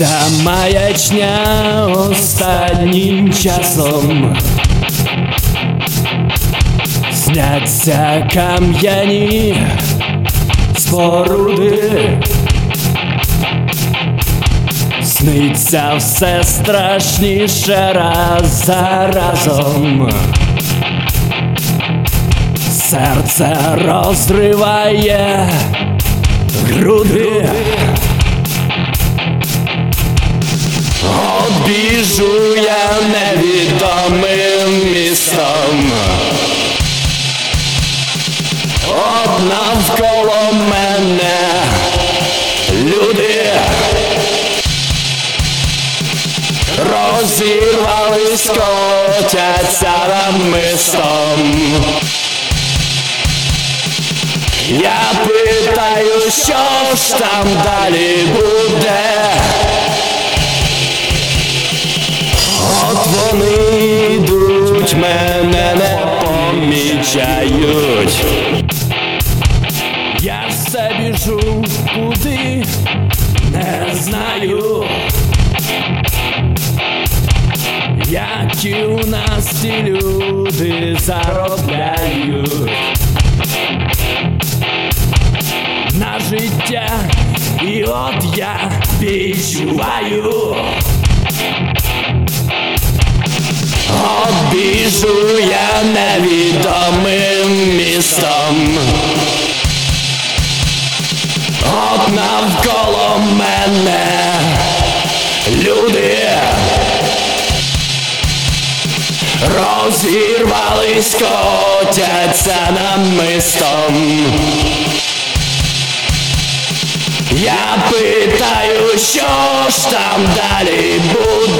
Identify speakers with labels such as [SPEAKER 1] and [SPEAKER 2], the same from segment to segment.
[SPEAKER 1] Ця маячня останнім часом Сняться кам'яні споруди, сниться все страшніше раз за разом. Серце розриває груди. Розірвались, котяться намистом. Я питаю, що ж там далі буде. От вони йдуть, мене не помічають. Які у нас ці люди заробляють на життя, і от я відчуваю. От біжу я невідомим містом. От навколо мене розірвались, котяться намистом. Я питаю, що ж там далі буде.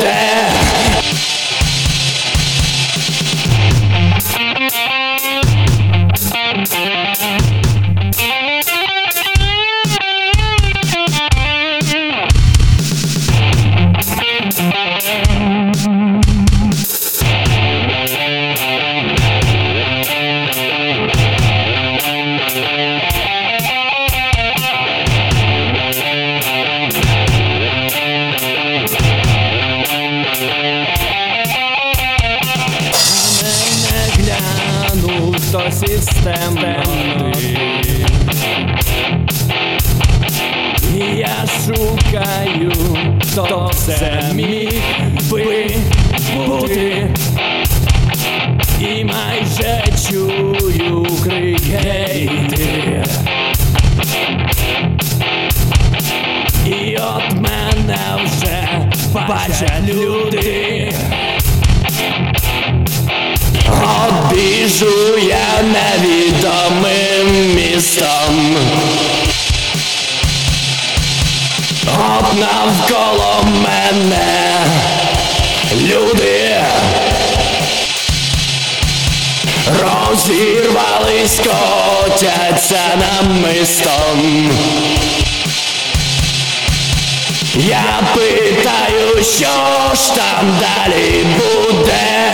[SPEAKER 1] До системи. Я шукаю, хто це міг би бути. І майже чую крик гейти. І от мене вже бачать люди. Навколо мене люди розірвались, котяться намистом. Я питаю, що ж там далі буде.